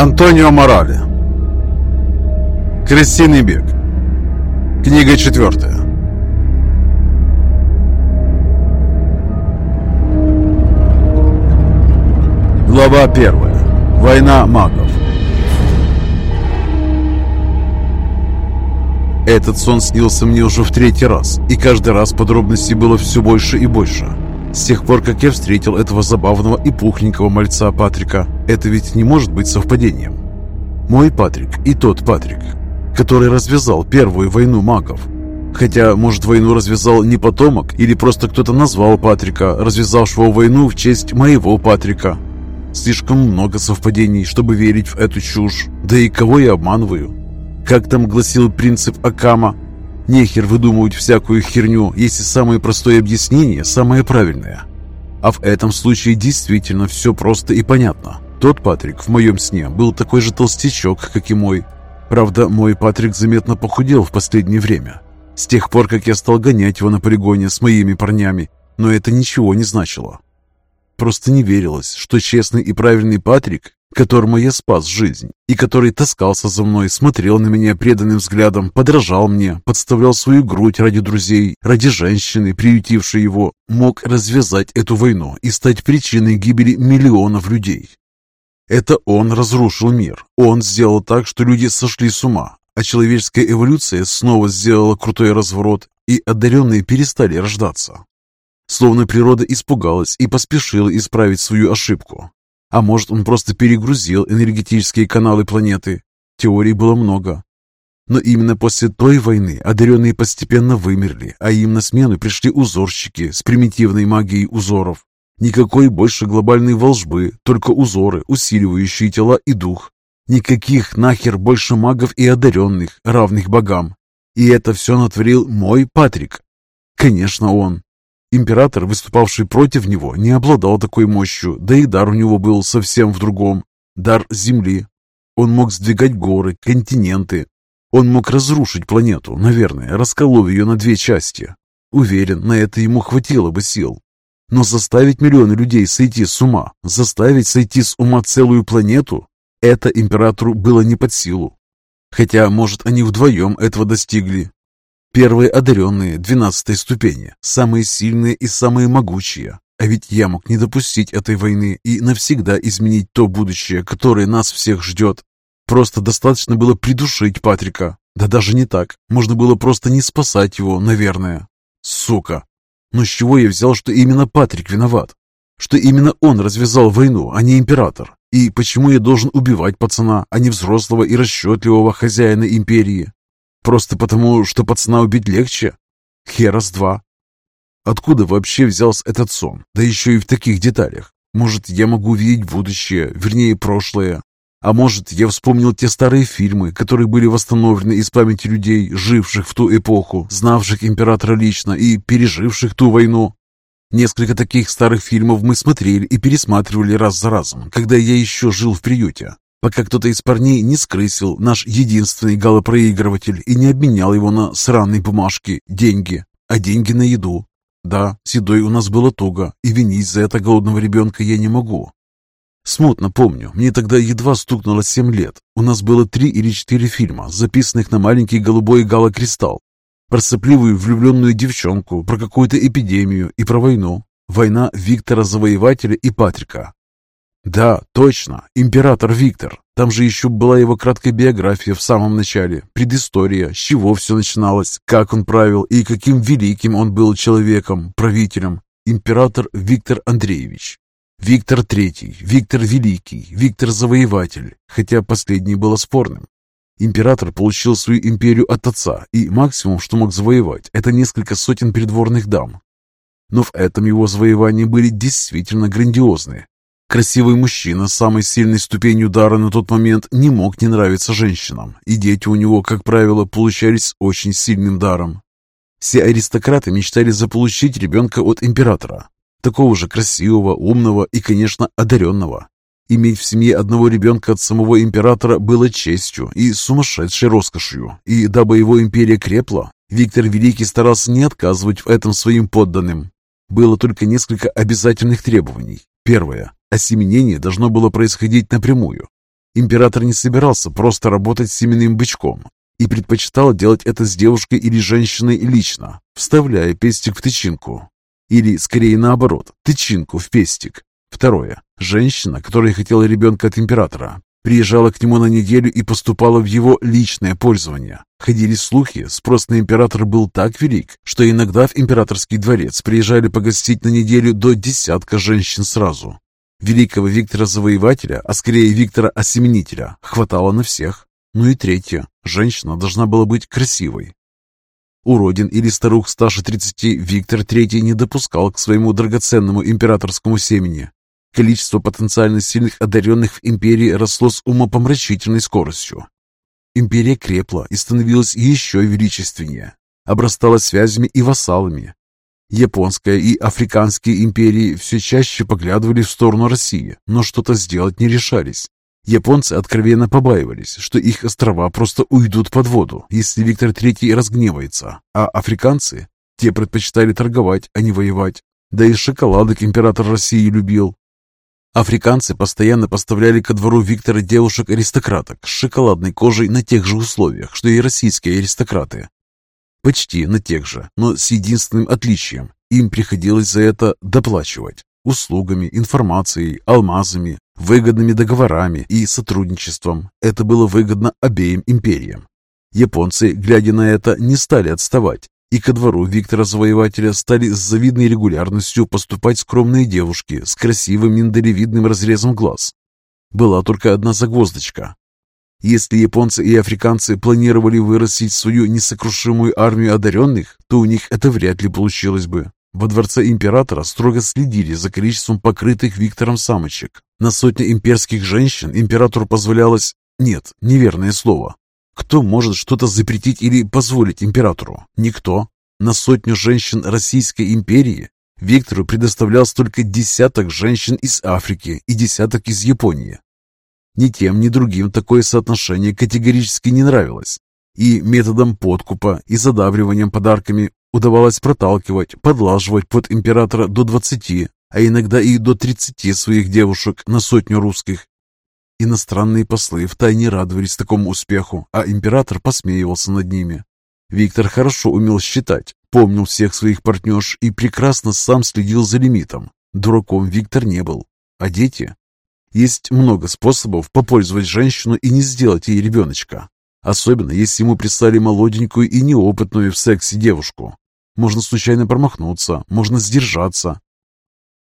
Антонио Морали. Крысиный бег Книга четвертая. Глава первая. Война магов. Этот сон снился мне уже в третий раз, и каждый раз подробностей было все больше и больше. С тех пор, как я встретил этого забавного и пухленького мальца Патрика, это ведь не может быть совпадением. Мой Патрик и тот Патрик, который развязал первую войну магов. Хотя, может, войну развязал не потомок, или просто кто-то назвал Патрика, развязавшего войну в честь моего Патрика. Слишком много совпадений, чтобы верить в эту чушь. Да и кого я обманываю? Как там гласил принцип Акама? Нехер выдумывать всякую херню, если самое простое объяснение самое правильное. А в этом случае действительно все просто и понятно. Тот Патрик в моем сне был такой же толстячок, как и мой. Правда, мой Патрик заметно похудел в последнее время. С тех пор, как я стал гонять его на полигоне с моими парнями. Но это ничего не значило. Просто не верилось, что честный и правильный Патрик которому я спас жизнь, и который таскался за мной, смотрел на меня преданным взглядом, подражал мне, подставлял свою грудь ради друзей, ради женщины, приютившей его, мог развязать эту войну и стать причиной гибели миллионов людей. Это он разрушил мир, он сделал так, что люди сошли с ума, а человеческая эволюция снова сделала крутой разворот, и одаренные перестали рождаться. Словно природа испугалась и поспешила исправить свою ошибку. А может, он просто перегрузил энергетические каналы планеты. Теорий было много. Но именно после той войны одаренные постепенно вымерли, а им на смену пришли узорщики с примитивной магией узоров. Никакой больше глобальной волжбы, только узоры, усиливающие тела и дух. Никаких нахер больше магов и одаренных, равных богам. И это все натворил мой Патрик. Конечно, он. Император, выступавший против него, не обладал такой мощью, да и дар у него был совсем в другом. Дар Земли. Он мог сдвигать горы, континенты. Он мог разрушить планету, наверное, расколов ее на две части. Уверен, на это ему хватило бы сил. Но заставить миллионы людей сойти с ума, заставить сойти с ума целую планету, это императору было не под силу. Хотя, может, они вдвоем этого достигли, Первые одаренные двенадцатой ступени, самые сильные и самые могучие. А ведь я мог не допустить этой войны и навсегда изменить то будущее, которое нас всех ждет. Просто достаточно было придушить Патрика. Да даже не так. Можно было просто не спасать его, наверное. Сука. Но с чего я взял, что именно Патрик виноват? Что именно он развязал войну, а не император? И почему я должен убивать пацана, а не взрослого и расчетливого хозяина империи? Просто потому, что пацана убить легче? Херас два. Откуда вообще взялся этот сон? Да еще и в таких деталях. Может, я могу увидеть будущее, вернее, прошлое. А может, я вспомнил те старые фильмы, которые были восстановлены из памяти людей, живших в ту эпоху, знавших императора лично и переживших ту войну. Несколько таких старых фильмов мы смотрели и пересматривали раз за разом, когда я еще жил в приюте пока кто-то из парней не скрысил наш единственный галопроигрыватель и не обменял его на сраные бумажки, деньги, а деньги на еду. Да, с едой у нас было туго, и винить за это голодного ребенка я не могу. Смутно помню, мне тогда едва стукнуло семь лет. У нас было три или четыре фильма, записанных на маленький голубой галокристалл. Про сопливую влюбленную девчонку, про какую-то эпидемию и про войну. Война Виктора Завоевателя и Патрика. Да, точно, император Виктор. Там же еще была его краткая биография в самом начале, предыстория, с чего все начиналось, как он правил и каким великим он был человеком, правителем. Император Виктор Андреевич. Виктор Третий, Виктор Великий, Виктор Завоеватель, хотя последний было спорным. Император получил свою империю от отца, и максимум, что мог завоевать, это несколько сотен придворных дам. Но в этом его завоевания были действительно грандиозные. Красивый мужчина с самой сильной ступенью дара на тот момент не мог не нравиться женщинам, и дети у него, как правило, получались очень сильным даром. Все аристократы мечтали заполучить ребенка от императора, такого же красивого, умного и, конечно, одаренного. Иметь в семье одного ребенка от самого императора было честью и сумасшедшей роскошью, и дабы его империя крепла, Виктор Великий старался не отказывать в этом своим подданным. Было только несколько обязательных требований. Первое. Осеменение должно было происходить напрямую. Император не собирался просто работать с семенным бычком и предпочитал делать это с девушкой или женщиной лично, вставляя пестик в тычинку. Или, скорее наоборот, тычинку в пестик. Второе. Женщина, которая хотела ребенка от императора, приезжала к нему на неделю и поступала в его личное пользование. Ходили слухи, спрос на императора был так велик, что иногда в императорский дворец приезжали погостить на неделю до десятка женщин сразу. Великого Виктора Завоевателя, а скорее Виктора Осеменителя, хватало на всех. Ну и третье. Женщина должна была быть красивой. Уродин или старух старше 30 Виктор III не допускал к своему драгоценному императорскому семени. Количество потенциально сильных одаренных в империи росло с умопомрачительной скоростью. Империя крепла и становилась еще величественнее, обрастала связями и вассалами, Японская и африканские империи все чаще поглядывали в сторону России, но что-то сделать не решались. Японцы откровенно побаивались, что их острова просто уйдут под воду, если Виктор III разгневается, а африканцы, те предпочитали торговать, а не воевать. Да и шоколадок император России любил. Африканцы постоянно поставляли ко двору Виктора девушек-аристократок с шоколадной кожей на тех же условиях, что и российские аристократы. Почти на тех же, но с единственным отличием. Им приходилось за это доплачивать услугами, информацией, алмазами, выгодными договорами и сотрудничеством. Это было выгодно обеим империям. Японцы, глядя на это, не стали отставать, и ко двору Виктора Завоевателя стали с завидной регулярностью поступать скромные девушки с красивым миндалевидным разрезом глаз. Была только одна загвоздочка. Если японцы и африканцы планировали вырастить свою несокрушимую армию одаренных, то у них это вряд ли получилось бы. Во дворце императора строго следили за количеством покрытых Виктором самочек. На сотни имперских женщин императору позволялось... Нет, неверное слово. Кто может что-то запретить или позволить императору? Никто. На сотню женщин Российской империи Виктору предоставлялся только десяток женщин из Африки и десяток из Японии. Ни тем, ни другим такое соотношение категорически не нравилось. И методом подкупа и задавливанием подарками удавалось проталкивать, подлаживать под императора до 20, а иногда и до 30 своих девушек на сотню русских. Иностранные послы втайне радовались такому успеху, а император посмеивался над ними. Виктор хорошо умел считать, помнил всех своих партнерш и прекрасно сам следил за лимитом. Дураком Виктор не был. А дети? Есть много способов попользовать женщину и не сделать ей ребеночка. Особенно, если ему прислали молоденькую и неопытную в сексе девушку. Можно случайно промахнуться, можно сдержаться.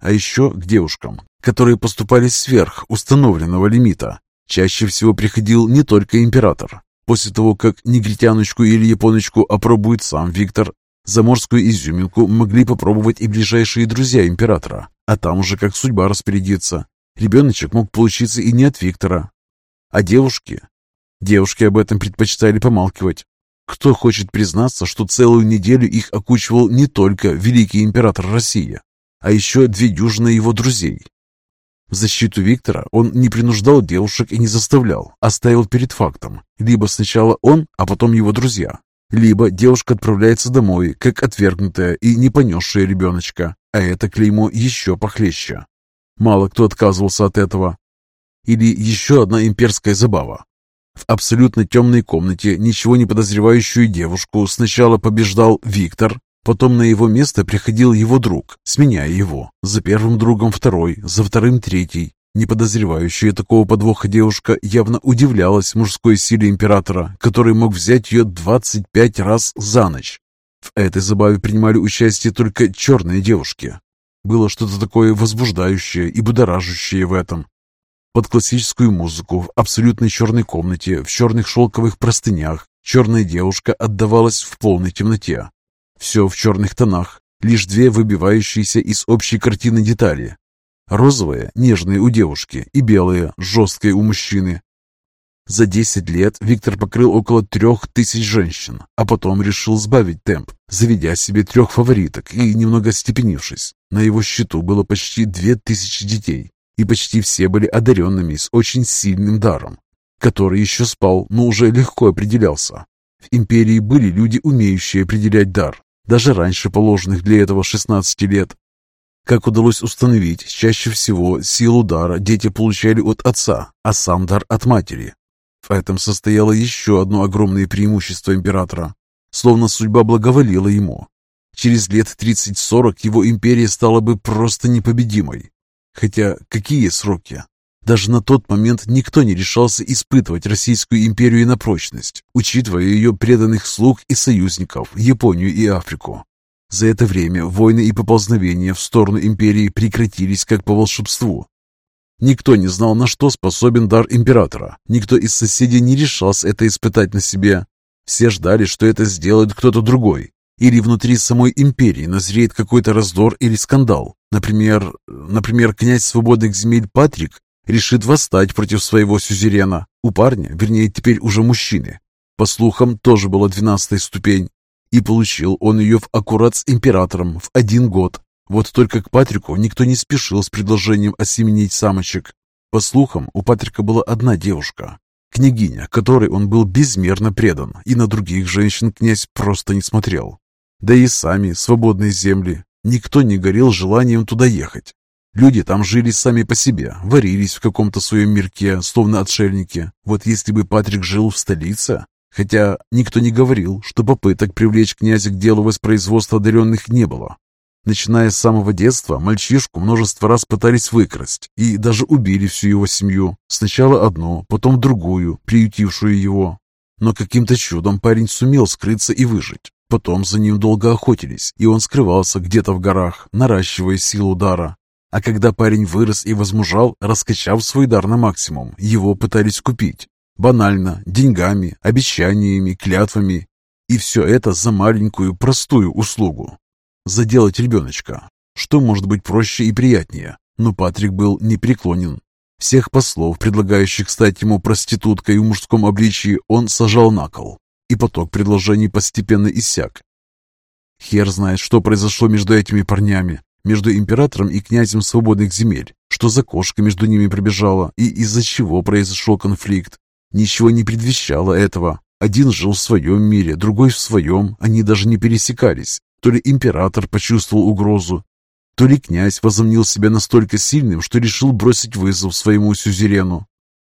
А еще к девушкам, которые поступали сверх установленного лимита, чаще всего приходил не только император. После того, как негритяночку или японочку опробует сам Виктор, заморскую изюминку могли попробовать и ближайшие друзья императора, а там уже как судьба распорядится. Ребеночек мог получиться и не от Виктора. А девушки? Девушки об этом предпочитали помалкивать. Кто хочет признаться, что целую неделю их окучивал не только великий император России, а еще две дюжины его друзей? В защиту Виктора он не принуждал девушек и не заставлял, а ставил перед фактом. Либо сначала он, а потом его друзья. Либо девушка отправляется домой, как отвергнутая и не понесшая ребеночка, а это клеймо еще похлеще. Мало кто отказывался от этого. Или еще одна имперская забава. В абсолютно темной комнате ничего не подозревающую девушку сначала побеждал Виктор, потом на его место приходил его друг, сменяя его. За первым другом второй, за вторым третий. Не подозревающая такого подвоха девушка явно удивлялась мужской силе императора, который мог взять ее 25 раз за ночь. В этой забаве принимали участие только черные девушки, было что-то такое возбуждающее и будоражащее в этом. Под классическую музыку в абсолютной черной комнате, в черных шелковых простынях, черная девушка отдавалась в полной темноте. Все в черных тонах, лишь две выбивающиеся из общей картины детали. Розовая, нежная у девушки, и белая, жесткая у мужчины. За 10 лет Виктор покрыл около трех тысяч женщин, а потом решил сбавить темп, заведя себе трех фавориток и немного степенившись. На его счету было почти две тысячи детей, и почти все были одаренными с очень сильным даром, который еще спал, но уже легко определялся. В империи были люди, умеющие определять дар, даже раньше положенных для этого 16 лет. Как удалось установить, чаще всего силу дара дети получали от отца, а сам дар от матери. В этом состояло еще одно огромное преимущество императора. Словно судьба благоволила ему. Через лет 30-40 его империя стала бы просто непобедимой. Хотя какие сроки? Даже на тот момент никто не решался испытывать Российскую империю на прочность, учитывая ее преданных слуг и союзников, Японию и Африку. За это время войны и поползновения в сторону империи прекратились как по волшебству. Никто не знал, на что способен дар императора. Никто из соседей не решался это испытать на себе. Все ждали, что это сделает кто-то другой. Или внутри самой империи назреет какой-то раздор или скандал. Например, например, князь свободных земель Патрик решит восстать против своего сюзерена. У парня, вернее, теперь уже мужчины. По слухам, тоже была двенадцатая ступень. И получил он ее в аккурат с императором в один год. Вот только к Патрику никто не спешил с предложением осеменить самочек. По слухам, у Патрика была одна девушка, княгиня, которой он был безмерно предан, и на других женщин князь просто не смотрел. Да и сами свободные земли. Никто не горел желанием туда ехать. Люди там жили сами по себе, варились в каком-то своем мирке, словно отшельники. Вот если бы Патрик жил в столице, хотя никто не говорил, что попыток привлечь князя к делу воспроизводства одаренных не было. Начиная с самого детства, мальчишку множество раз пытались выкрасть и даже убили всю его семью. Сначала одну, потом другую, приютившую его. Но каким-то чудом парень сумел скрыться и выжить. Потом за ним долго охотились, и он скрывался где-то в горах, наращивая силу удара. А когда парень вырос и возмужал, раскачав свой дар на максимум, его пытались купить. Банально, деньгами, обещаниями, клятвами. И все это за маленькую, простую услугу. Заделать ребеночка. Что может быть проще и приятнее? Но Патрик был непреклонен. Всех послов, предлагающих стать ему проституткой в мужском обличии, он сажал на кол. И поток предложений постепенно иссяк. Хер знает, что произошло между этими парнями между императором и князем свободных земель, что за кошка между ними пробежала и из-за чего произошел конфликт. Ничего не предвещало этого. Один жил в своем мире, другой в своем, они даже не пересекались. То ли император почувствовал угрозу, то ли князь возомнил себя настолько сильным, что решил бросить вызов своему сюзерену.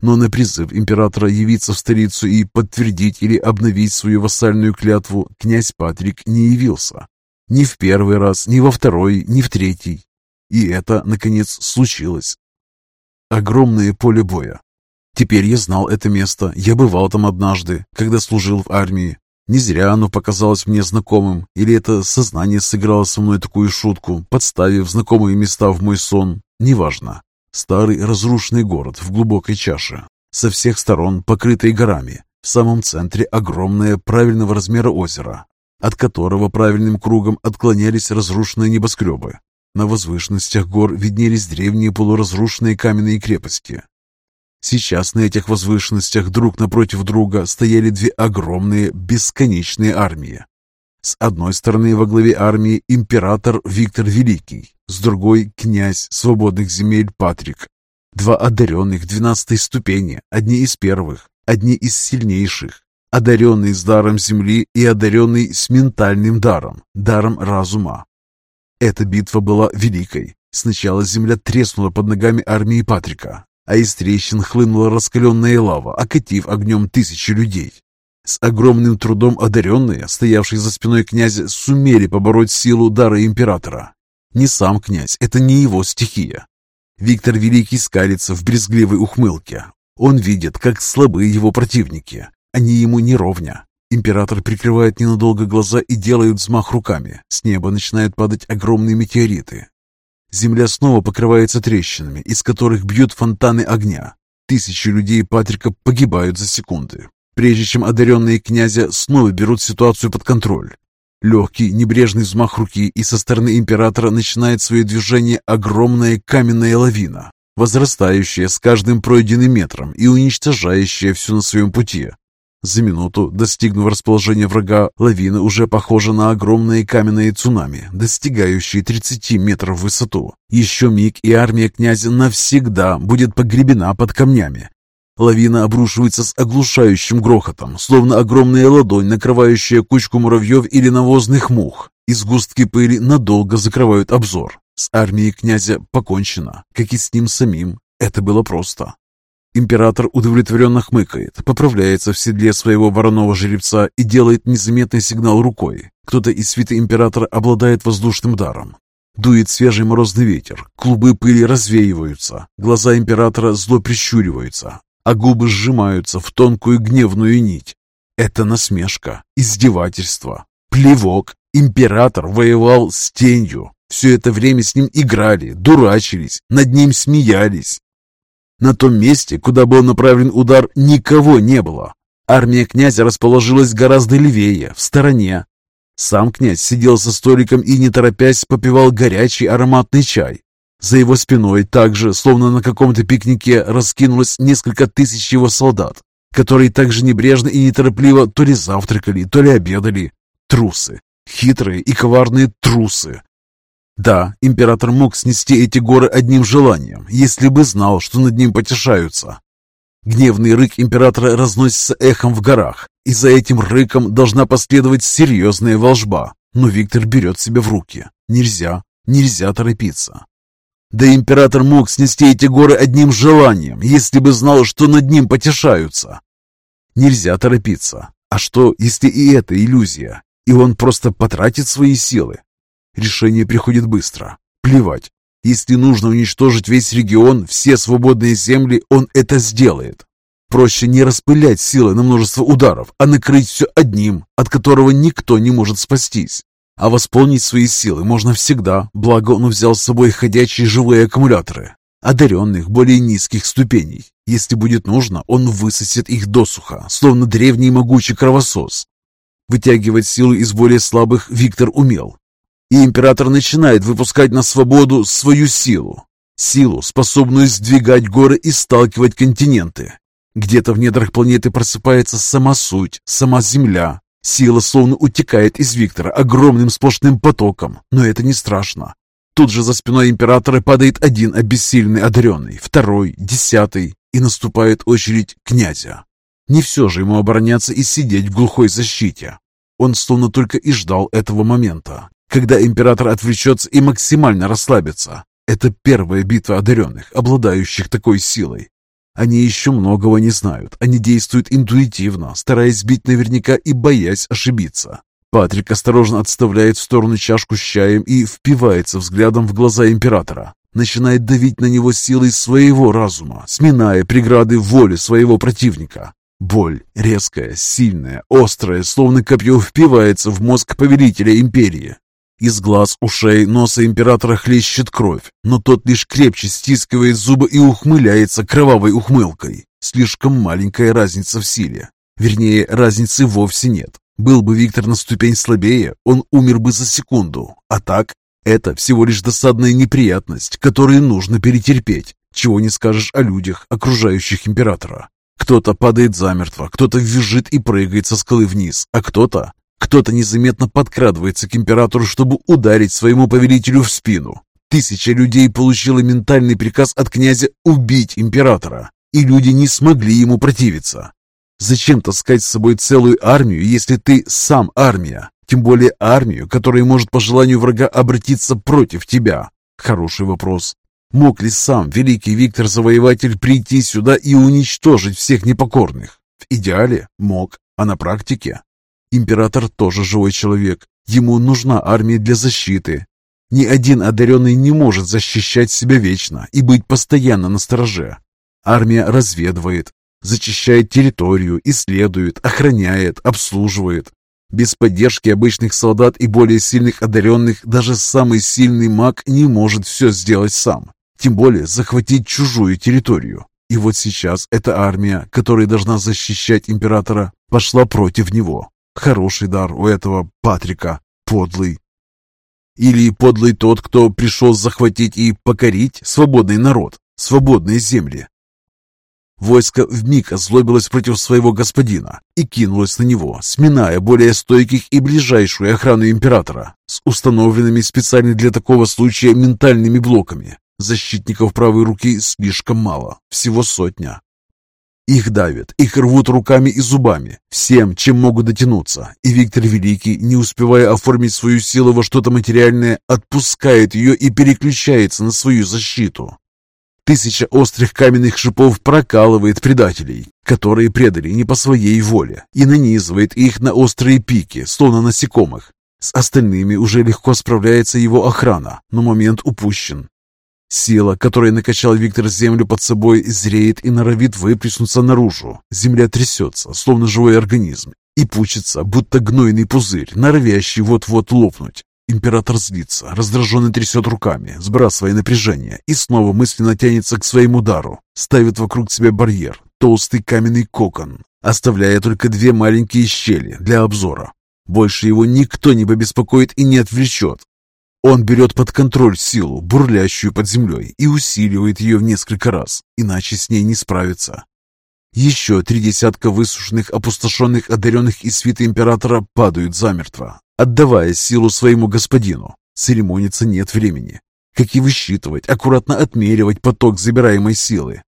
Но на призыв императора явиться в столицу и подтвердить или обновить свою вассальную клятву князь Патрик не явился. Ни в первый раз, ни во второй, ни в третий. И это, наконец, случилось. Огромное поле боя. Теперь я знал это место. Я бывал там однажды, когда служил в армии. Не зря оно показалось мне знакомым, или это сознание сыграло со мной такую шутку, подставив знакомые места в мой сон. Неважно. Старый разрушенный город в глубокой чаше, со всех сторон покрытый горами. В самом центре огромное правильного размера озеро, от которого правильным кругом отклонялись разрушенные небоскребы. На возвышенностях гор виднелись древние полуразрушенные каменные крепости. Сейчас на этих возвышенностях друг напротив друга стояли две огромные бесконечные армии. С одной стороны во главе армии император Виктор Великий, с другой – князь свободных земель Патрик. Два одаренных двенадцатой ступени, одни из первых, одни из сильнейших, одаренный с даром земли и одаренный с ментальным даром, даром разума. Эта битва была великой. Сначала земля треснула под ногами армии Патрика, а из трещин хлынула раскаленная лава, окатив огнем тысячи людей. С огромным трудом одаренные, стоявшие за спиной князя, сумели побороть силу дара императора. Не сам князь, это не его стихия. Виктор Великий скалится в брезгливой ухмылке. Он видит, как слабы его противники, они ему не ровня. Император прикрывает ненадолго глаза и делает взмах руками. С неба начинают падать огромные метеориты. Земля снова покрывается трещинами, из которых бьют фонтаны огня. Тысячи людей Патрика погибают за секунды, прежде чем одаренные князя снова берут ситуацию под контроль. Легкий, небрежный взмах руки, и со стороны императора начинает свое движение огромная каменная лавина, возрастающая с каждым пройденным метром и уничтожающая все на своем пути. За минуту, достигнув расположения врага, лавина уже похожа на огромные каменные цунами, достигающие 30 метров в высоту. Еще миг, и армия князя навсегда будет погребена под камнями. Лавина обрушивается с оглушающим грохотом, словно огромная ладонь, накрывающая кучку муравьев или навозных мух. Изгустки пыли надолго закрывают обзор. С армией князя покончено, как и с ним самим. Это было просто. Император удовлетворенно хмыкает, поправляется в седле своего вороного жеребца и делает незаметный сигнал рукой. Кто-то из свиты императора обладает воздушным даром. Дует свежий морозный ветер, клубы пыли развеиваются, глаза императора зло прищуриваются, а губы сжимаются в тонкую гневную нить. Это насмешка, издевательство, плевок. Император воевал с тенью. Все это время с ним играли, дурачились, над ним смеялись. На том месте, куда был направлен удар, никого не было. Армия князя расположилась гораздо левее, в стороне. Сам князь сидел за столиком и, не торопясь, попивал горячий ароматный чай. За его спиной также, словно на каком-то пикнике, раскинулось несколько тысяч его солдат, которые также небрежно и неторопливо то ли завтракали, то ли обедали. Трусы. Хитрые и коварные трусы. Да, император мог снести эти горы одним желанием, если бы знал, что над ним потешаются. Гневный рык императора разносится эхом в горах, и за этим рыком должна последовать серьезная волжба. Но Виктор берет себя в руки. Нельзя, нельзя торопиться. Да император мог снести эти горы одним желанием, если бы знал, что над ним потешаются. Нельзя торопиться. А что, если и это иллюзия, и он просто потратит свои силы, Решение приходит быстро. Плевать. Если нужно уничтожить весь регион, все свободные земли, он это сделает. Проще не распылять силы на множество ударов, а накрыть все одним, от которого никто не может спастись. А восполнить свои силы можно всегда, благо он взял с собой ходячие живые аккумуляторы, одаренных более низких ступеней. Если будет нужно, он высосет их досуха, словно древний могучий кровосос. Вытягивать силу из более слабых Виктор умел, и император начинает выпускать на свободу свою силу. Силу, способную сдвигать горы и сталкивать континенты. Где-то в недрах планеты просыпается сама суть, сама Земля. Сила словно утекает из Виктора огромным сплошным потоком, но это не страшно. Тут же за спиной императора падает один обессиленный одаренный, второй, десятый, и наступает очередь князя. Не все же ему обороняться и сидеть в глухой защите. Он словно только и ждал этого момента, когда император отвлечется и максимально расслабится. Это первая битва одаренных, обладающих такой силой. Они еще многого не знают. Они действуют интуитивно, стараясь бить наверняка и боясь ошибиться. Патрик осторожно отставляет в сторону чашку с чаем и впивается взглядом в глаза императора. Начинает давить на него силой своего разума, сминая преграды воли своего противника. Боль, резкая, сильная, острая, словно копье впивается в мозг повелителя империи. Из глаз, ушей, носа императора хлещет кровь, но тот лишь крепче стискивает зубы и ухмыляется кровавой ухмылкой. Слишком маленькая разница в силе. Вернее, разницы вовсе нет. Был бы Виктор на ступень слабее, он умер бы за секунду. А так, это всего лишь досадная неприятность, которую нужно перетерпеть. Чего не скажешь о людях, окружающих императора. Кто-то падает замертво, кто-то визжит и прыгает со скалы вниз, а кто-то кто-то незаметно подкрадывается к императору, чтобы ударить своему повелителю в спину. Тысяча людей получила ментальный приказ от князя убить императора, и люди не смогли ему противиться. Зачем таскать с собой целую армию, если ты сам армия? Тем более армию, которая может по желанию врага обратиться против тебя. Хороший вопрос. Мог ли сам великий Виктор-завоеватель прийти сюда и уничтожить всех непокорных? В идеале мог, а на практике Император тоже живой человек. Ему нужна армия для защиты. Ни один одаренный не может защищать себя вечно и быть постоянно на стороже. Армия разведывает, зачищает территорию, исследует, охраняет, обслуживает. Без поддержки обычных солдат и более сильных одаренных даже самый сильный маг не может все сделать сам. Тем более захватить чужую территорию. И вот сейчас эта армия, которая должна защищать императора, пошла против него. Хороший дар у этого Патрика, подлый. Или подлый тот, кто пришел захватить и покорить свободный народ, свободные земли. Войско вмиг озлобилось против своего господина и кинулось на него, сминая более стойких и ближайшую охрану императора с установленными специально для такого случая ментальными блоками. Защитников правой руки слишком мало, всего сотня. Их давят, их рвут руками и зубами, всем, чем могут дотянуться. И Виктор Великий, не успевая оформить свою силу во что-то материальное, отпускает ее и переключается на свою защиту. Тысяча острых каменных шипов прокалывает предателей, которые предали не по своей воле, и нанизывает их на острые пики, словно насекомых. С остальными уже легко справляется его охрана, но момент упущен. Сила, которая накачала Виктор землю под собой, зреет и норовит выплеснуться наружу. Земля трясется, словно живой организм, и пучится, будто гнойный пузырь, норовящий вот-вот лопнуть. Император злится, раздраженно трясет руками, сбрасывая напряжение, и снова мысленно тянется к своему удару, ставит вокруг себя барьер, толстый каменный кокон, оставляя только две маленькие щели для обзора. Больше его никто не побеспокоит и не отвлечет. Он берет под контроль силу, бурлящую под землей, и усиливает ее в несколько раз, иначе с ней не справиться. Еще три десятка высушенных, опустошенных, одаренных из свита императора падают замертво, отдавая силу своему господину. Церемониться нет времени. Как и высчитывать, аккуратно отмеривать поток забираемой силы.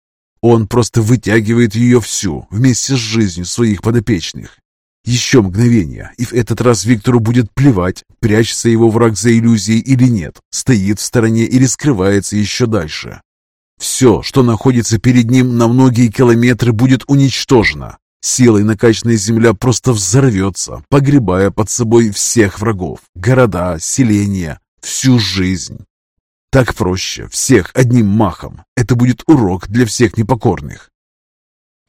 Он просто вытягивает ее всю, вместе с жизнью своих подопечных, еще мгновение, и в этот раз Виктору будет плевать, прячется его враг за иллюзией или нет, стоит в стороне или скрывается еще дальше. Все, что находится перед ним на многие километры, будет уничтожено. Силой накачанная земля просто взорвется, погребая под собой всех врагов, города, селения, всю жизнь. Так проще, всех одним махом. Это будет урок для всех непокорных.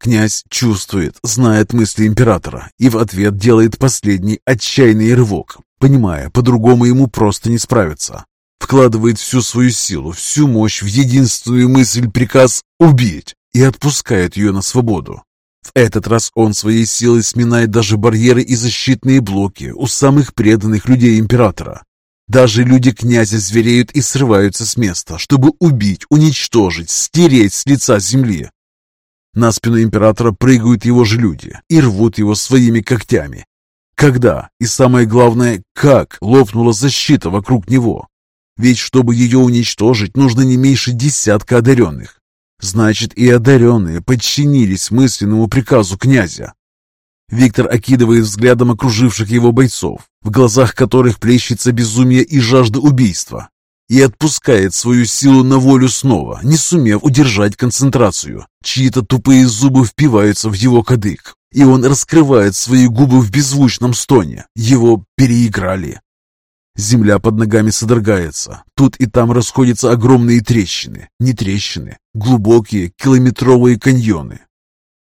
Князь чувствует, знает мысли императора и в ответ делает последний отчаянный рывок, понимая, по-другому ему просто не справиться. Вкладывает всю свою силу, всю мощь в единственную мысль-приказ «убить» и отпускает ее на свободу. В этот раз он своей силой сминает даже барьеры и защитные блоки у самых преданных людей императора. Даже люди князя звереют и срываются с места, чтобы убить, уничтожить, стереть с лица земли. На спину императора прыгают его же люди и рвут его своими когтями. Когда и самое главное, как лопнула защита вокруг него? Ведь чтобы ее уничтожить, нужно не меньше десятка одаренных. Значит, и одаренные подчинились мысленному приказу князя. Виктор окидывает взглядом окруживших его бойцов, в глазах которых плещется безумие и жажда убийства и отпускает свою силу на волю снова, не сумев удержать концентрацию. Чьи-то тупые зубы впиваются в его кадык, и он раскрывает свои губы в беззвучном стоне. Его переиграли. Земля под ногами содрогается. Тут и там расходятся огромные трещины. Не трещины, глубокие километровые каньоны.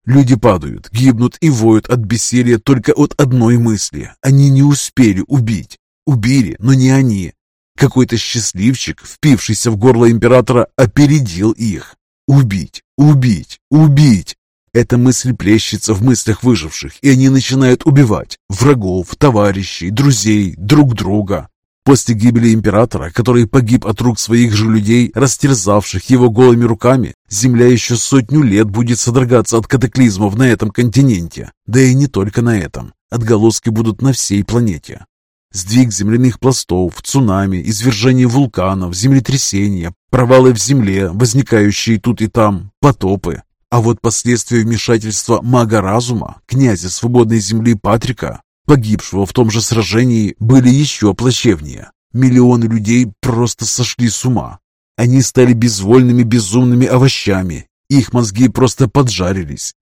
Люди падают, гибнут и воют от бессилия только от одной мысли. Они не успели убить. Убили, но не они. Какой-то счастливчик, впившийся в горло императора, опередил их. Убить, убить, убить. Эта мысль плещется в мыслях выживших, и они начинают убивать врагов, товарищей, друзей, друг друга. После гибели императора, который погиб от рук своих же людей, растерзавших его голыми руками, Земля еще сотню лет будет содрогаться от катаклизмов на этом континенте. Да и не только на этом. Отголоски будут на всей планете. Сдвиг земляных пластов, цунами, извержение вулканов, землетрясения, провалы в земле, возникающие тут и там, потопы. А вот последствия вмешательства мага разума, князя свободной земли Патрика, погибшего в том же сражении, были еще плачевнее. Миллионы людей просто сошли с ума. Они стали безвольными безумными овощами. Их мозги просто поджарились.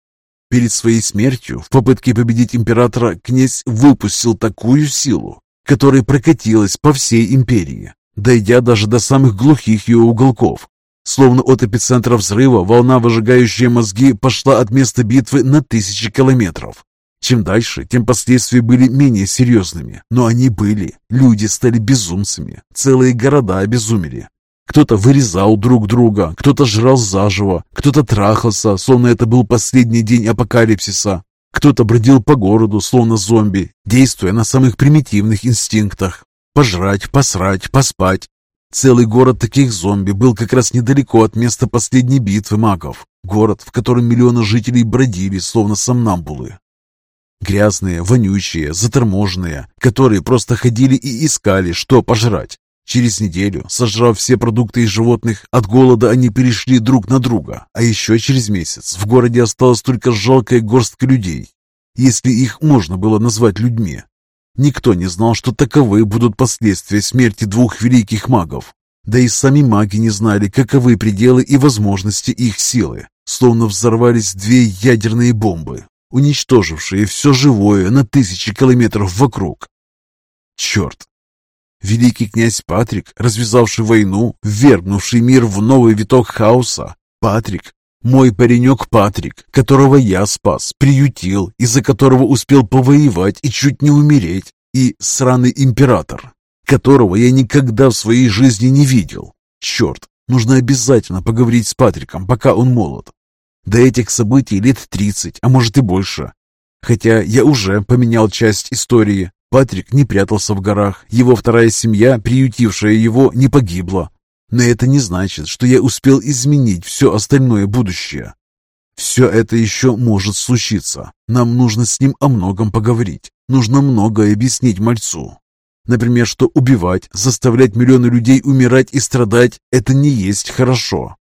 Перед своей смертью, в попытке победить императора, князь выпустил такую силу, которая прокатилась по всей империи, дойдя даже до самых глухих ее уголков. Словно от эпицентра взрыва волна, выжигающая мозги, пошла от места битвы на тысячи километров. Чем дальше, тем последствия были менее серьезными, но они были. Люди стали безумцами, целые города обезумели. Кто-то вырезал друг друга, кто-то жрал заживо, кто-то трахался, словно это был последний день апокалипсиса, кто-то бродил по городу, словно зомби, действуя на самых примитивных инстинктах. Пожрать, посрать, поспать. Целый город таких зомби был как раз недалеко от места последней битвы магов. Город, в котором миллионы жителей бродили, словно сомнамбулы. Грязные, вонючие, заторможенные, которые просто ходили и искали, что пожрать. Через неделю, сожрав все продукты из животных, от голода они перешли друг на друга, а еще через месяц в городе осталась только жалкая горстка людей, если их можно было назвать людьми. Никто не знал, что таковы будут последствия смерти двух великих магов. Да и сами маги не знали, каковы пределы и возможности их силы. Словно взорвались две ядерные бомбы, уничтожившие все живое на тысячи километров вокруг. Черт! Великий князь Патрик, развязавший войну, ввергнувший мир в новый виток хаоса. Патрик, мой паренек Патрик, которого я спас, приютил, из-за которого успел повоевать и чуть не умереть. И сраный император, которого я никогда в своей жизни не видел. Черт, нужно обязательно поговорить с Патриком, пока он молод. До этих событий лет 30, а может и больше. Хотя я уже поменял часть истории. Патрик не прятался в горах, его вторая семья, приютившая его, не погибла. Но это не значит, что я успел изменить все остальное будущее. Все это еще может случиться. Нам нужно с ним о многом поговорить. Нужно многое объяснить мальцу. Например, что убивать, заставлять миллионы людей умирать и страдать – это не есть хорошо.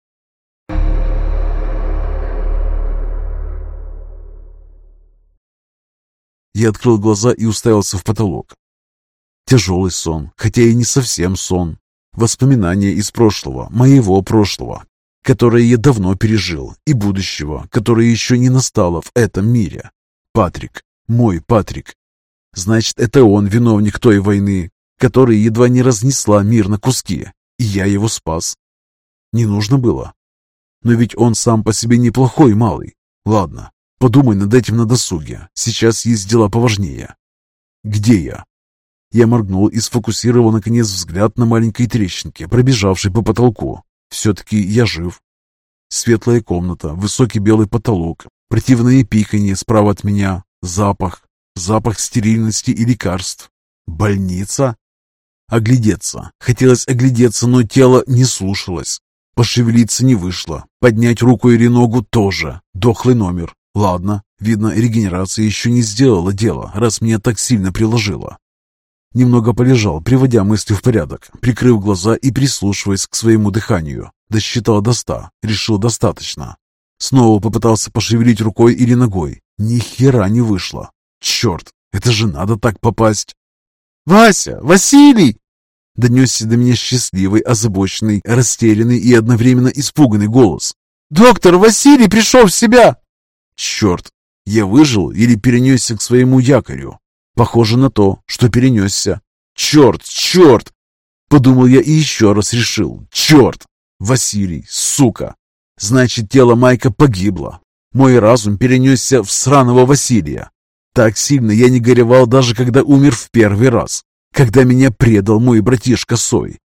Я открыл глаза и уставился в потолок. Тяжелый сон, хотя и не совсем сон. Воспоминания из прошлого, моего прошлого, которое я давно пережил, и будущего, которое еще не настало в этом мире. Патрик, мой Патрик. Значит, это он виновник той войны, которая едва не разнесла мир на куски, и я его спас. Не нужно было. Но ведь он сам по себе неплохой малый. Ладно, Подумай над этим на досуге. Сейчас есть дела поважнее. Где я? Я моргнул и сфокусировал, наконец, взгляд на маленькой трещинке, пробежавшей по потолку. Все-таки я жив. Светлая комната, высокий белый потолок, противное пиканье справа от меня, запах, запах стерильности и лекарств. Больница? Оглядеться. Хотелось оглядеться, но тело не слушалось. Пошевелиться не вышло. Поднять руку или ногу тоже. Дохлый номер. Ладно, видно, регенерация еще не сделала дело, раз меня так сильно приложило. Немного полежал, приводя мысли в порядок, прикрыв глаза и прислушиваясь к своему дыханию. Досчитал до ста, решил достаточно. Снова попытался пошевелить рукой или ногой. Ни хера не вышло. Черт, это же надо так попасть. «Вася! Василий!» Донесся до меня счастливый, озабоченный, растерянный и одновременно испуганный голос. «Доктор Василий пришел в себя!» Черт, я выжил или перенесся к своему якорю? Похоже на то, что перенесся. Черт, черт! Подумал я и еще раз решил. Черт! Василий, сука! Значит, тело Майка погибло. Мой разум перенесся в сраного Василия. Так сильно я не горевал даже когда умер в первый раз. Когда меня предал мой братишка Сой.